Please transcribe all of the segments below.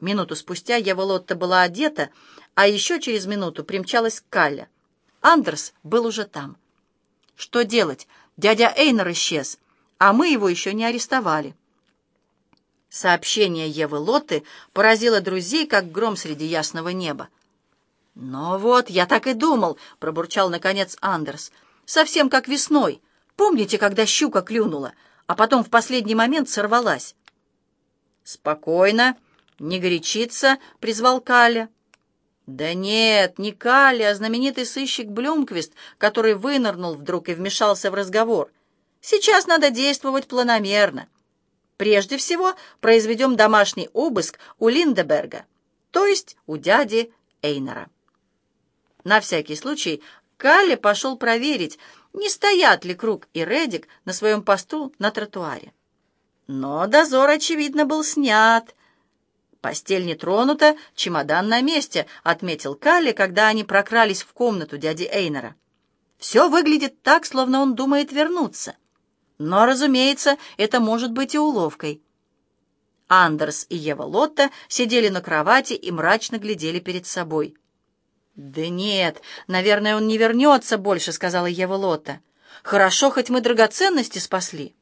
Минуту спустя Ева Лотта была одета, а еще через минуту примчалась Калля. Андерс был уже там. Что делать? Дядя Эйнер исчез, а мы его еще не арестовали. Сообщение Евы Лотты поразило друзей, как гром среди ясного неба. «Ну вот, я так и думал», — пробурчал, наконец, Андерс. «Совсем как весной. Помните, когда щука клюнула, а потом в последний момент сорвалась?» «Спокойно, не горячиться», — призвал Каля. «Да нет, не Калли, а знаменитый сыщик Блюмквист, который вынырнул вдруг и вмешался в разговор. Сейчас надо действовать планомерно. Прежде всего произведем домашний обыск у Линдеберга, то есть у дяди Эйнера». На всякий случай Калли пошел проверить, не стоят ли Круг и Редик на своем посту на тротуаре. Но дозор, очевидно, был снят — «Постель не тронута, чемодан на месте», — отметил Калли, когда они прокрались в комнату дяди Эйнера. «Все выглядит так, словно он думает вернуться. Но, разумеется, это может быть и уловкой». Андерс и Ева Лотта сидели на кровати и мрачно глядели перед собой. «Да нет, наверное, он не вернется больше», — сказала Ева Лотта. «Хорошо, хоть мы драгоценности спасли».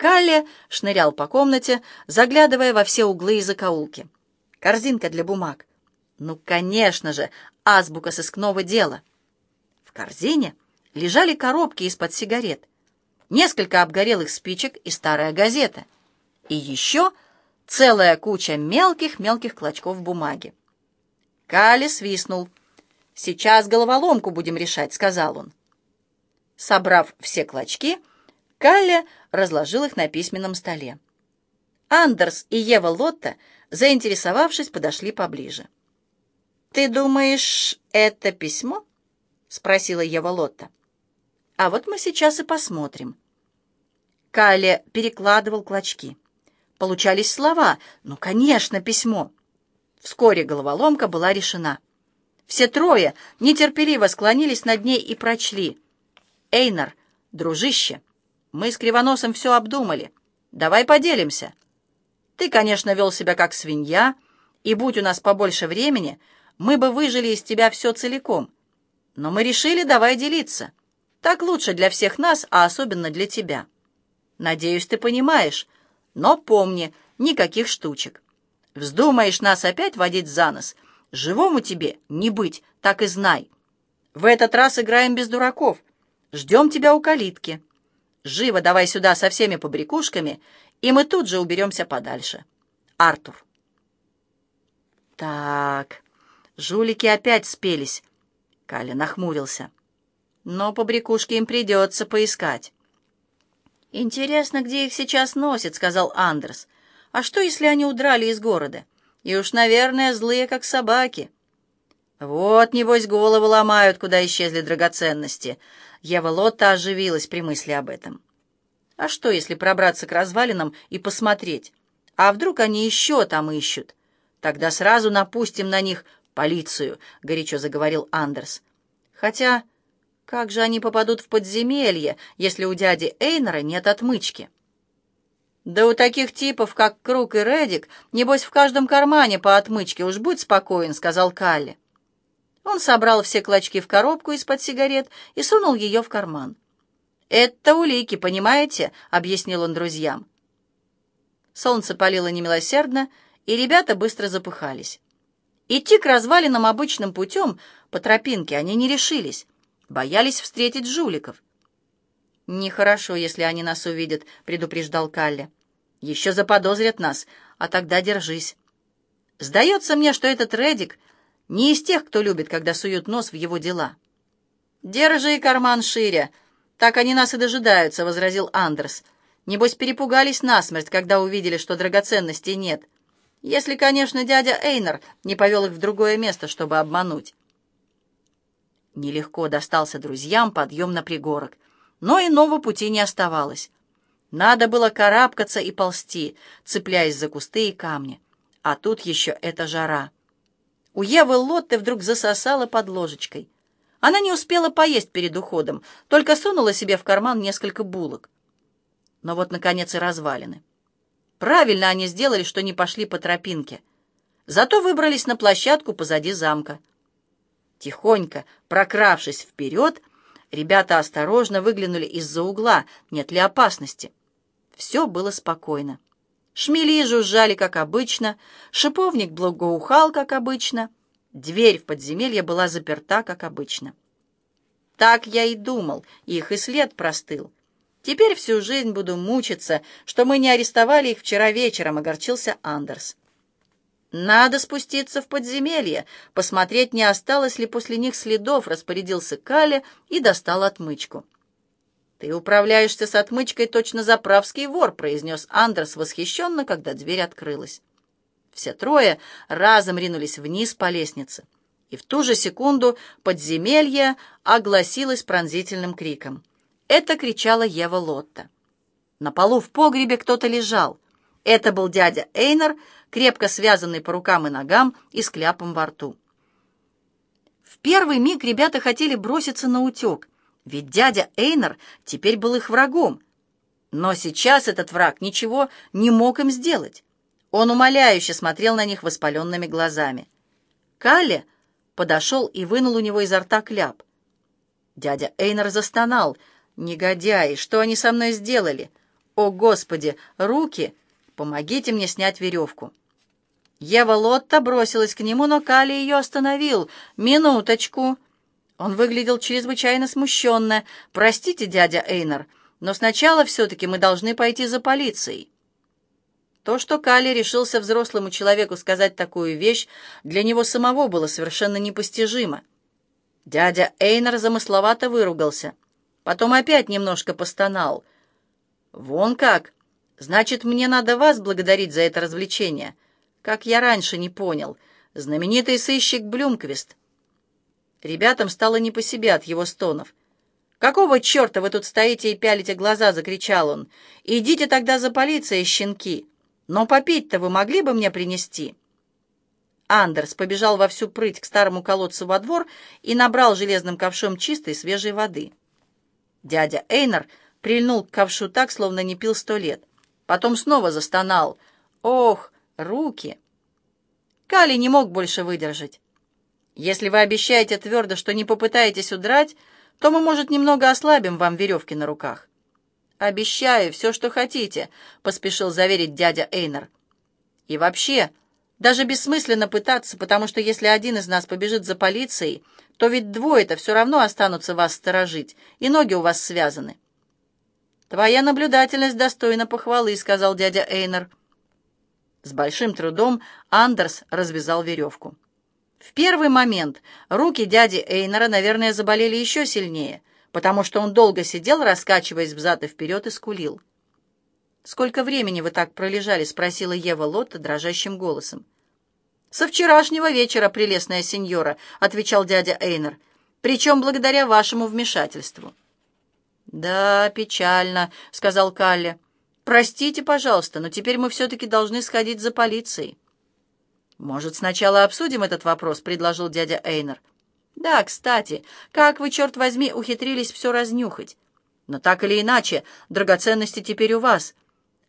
Калли шнырял по комнате, заглядывая во все углы и закоулки. Корзинка для бумаг. Ну, конечно же, азбука сыскного дела. В корзине лежали коробки из-под сигарет, несколько обгорелых спичек и старая газета. И еще целая куча мелких-мелких клочков бумаги. Калли свистнул. «Сейчас головоломку будем решать», — сказал он. Собрав все клочки, Калли разложил их на письменном столе. Андерс и Ева Лотта, заинтересовавшись, подошли поближе. «Ты думаешь, это письмо?» — спросила Ева Лотта. «А вот мы сейчас и посмотрим». Калли перекладывал клочки. Получались слова. «Ну, конечно, письмо». Вскоре головоломка была решена. Все трое нетерпеливо склонились над ней и прочли. «Эйнар, дружище!» Мы с Кривоносом все обдумали. Давай поделимся. Ты, конечно, вел себя как свинья, и будь у нас побольше времени, мы бы выжили из тебя все целиком. Но мы решили, давай делиться. Так лучше для всех нас, а особенно для тебя. Надеюсь, ты понимаешь. Но помни, никаких штучек. Вздумаешь нас опять водить за нос, живому тебе не быть, так и знай. В этот раз играем без дураков. Ждем тебя у калитки. Живо давай сюда со всеми побрякушками, и мы тут же уберемся подальше. Артур. Так, жулики опять спелись. Каля нахмурился. Но побрякушки им придется поискать. «Интересно, где их сейчас носят», — сказал Андерс. «А что, если они удрали из города? И уж, наверное, злые, как собаки». «Вот, небось, головы ломают, куда исчезли драгоценности. Ева Лотта оживилась при мысли об этом. А что, если пробраться к развалинам и посмотреть? А вдруг они еще там ищут? Тогда сразу напустим на них полицию, — горячо заговорил Андерс. Хотя, как же они попадут в подземелье, если у дяди Эйнера нет отмычки? Да у таких типов, как Круг и Редик, небось в каждом кармане по отмычке, уж будь спокоен, — сказал Калли. Он собрал все клочки в коробку из-под сигарет и сунул ее в карман. «Это улики, понимаете?» — объяснил он друзьям. Солнце палило немилосердно, и ребята быстро запыхались. Идти к развалинам обычным путем по тропинке они не решились, боялись встретить жуликов. «Нехорошо, если они нас увидят», — предупреждал Калли. «Еще заподозрят нас, а тогда держись. Сдается мне, что этот Редик не из тех, кто любит, когда суют нос в его дела. «Держи карман шире, так они нас и дожидаются», — возразил Андерс. «Небось, перепугались насмерть, когда увидели, что драгоценностей нет. Если, конечно, дядя Эйнер не повел их в другое место, чтобы обмануть». Нелегко достался друзьям подъем на пригорок, но иного пути не оставалось. Надо было карабкаться и ползти, цепляясь за кусты и камни. А тут еще эта жара. У Евы Лотты вдруг засосала под ложечкой. Она не успела поесть перед уходом, только сунула себе в карман несколько булок. Но вот, наконец, и развалины. Правильно они сделали, что не пошли по тропинке. Зато выбрались на площадку позади замка. Тихонько, прокравшись вперед, ребята осторожно выглянули из-за угла, нет ли опасности. Все было спокойно. Шмели жужжали, как обычно, шиповник благоухал, как обычно, дверь в подземелье была заперта, как обычно. Так я и думал, их и след простыл. Теперь всю жизнь буду мучиться, что мы не арестовали их вчера вечером, огорчился Андерс. «Надо спуститься в подземелье, посмотреть, не осталось ли после них следов», — распорядился Каля и достал отмычку. «Ты управляешься с отмычкой точно заправский вор», — произнес Андерс восхищенно, когда дверь открылась. Все трое разом ринулись вниз по лестнице, и в ту же секунду подземелье огласилось пронзительным криком. Это кричала Ева Лотта. На полу в погребе кто-то лежал. Это был дядя Эйнер, крепко связанный по рукам и ногам и с кляпом во рту. В первый миг ребята хотели броситься на утек, ведь дядя Эйнер теперь был их врагом. Но сейчас этот враг ничего не мог им сделать. Он умоляюще смотрел на них воспаленными глазами. Калли подошел и вынул у него изо рта кляп. Дядя Эйнер застонал. «Негодяи, что они со мной сделали? О, Господи, руки! Помогите мне снять веревку!» Ева Лотта бросилась к нему, но Кали ее остановил. «Минуточку!» Он выглядел чрезвычайно смущенно. «Простите, дядя Эйнер, но сначала все-таки мы должны пойти за полицией». То, что Кали решился взрослому человеку сказать такую вещь, для него самого было совершенно непостижимо. Дядя Эйнер замысловато выругался. Потом опять немножко постонал. «Вон как! Значит, мне надо вас благодарить за это развлечение». Как я раньше не понял. Знаменитый сыщик Блюмквист. Ребятам стало не по себе от его стонов. «Какого черта вы тут стоите и пялите глаза?» — закричал он. «Идите тогда за полицией, щенки! Но попить-то вы могли бы мне принести?» Андерс побежал во всю прыть к старому колодцу во двор и набрал железным ковшом чистой свежей воды. Дядя Эйнер прильнул к ковшу так, словно не пил сто лет. Потом снова застонал. «Ох, руки. Кали не мог больше выдержать. Если вы обещаете твердо, что не попытаетесь удрать, то мы, может, немного ослабим вам веревки на руках. «Обещаю, все, что хотите», — поспешил заверить дядя Эйнер. «И вообще, даже бессмысленно пытаться, потому что если один из нас побежит за полицией, то ведь двое-то все равно останутся вас сторожить, и ноги у вас связаны». «Твоя наблюдательность достойна похвалы», — сказал дядя Эйнер. С большим трудом Андерс развязал веревку. В первый момент руки дяди Эйнера, наверное, заболели еще сильнее, потому что он долго сидел, раскачиваясь взад и вперед, и скулил. «Сколько времени вы так пролежали?» — спросила Ева Лотта дрожащим голосом. «Со вчерашнего вечера, прелестная сеньора», — отвечал дядя Эйнер, «причем благодаря вашему вмешательству». «Да, печально», — сказал Калли. «Простите, пожалуйста, но теперь мы все-таки должны сходить за полицией». «Может, сначала обсудим этот вопрос?» — предложил дядя Эйнер. «Да, кстати, как вы, черт возьми, ухитрились все разнюхать? Но так или иначе, драгоценности теперь у вас.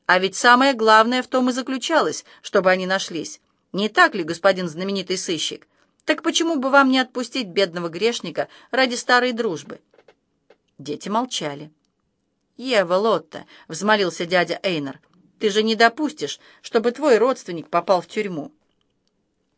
А ведь самое главное в том и заключалось, чтобы они нашлись. Не так ли, господин знаменитый сыщик? Так почему бы вам не отпустить бедного грешника ради старой дружбы?» Дети молчали. «Ева, Лотта», — взмолился дядя Эйнер, — «ты же не допустишь, чтобы твой родственник попал в тюрьму».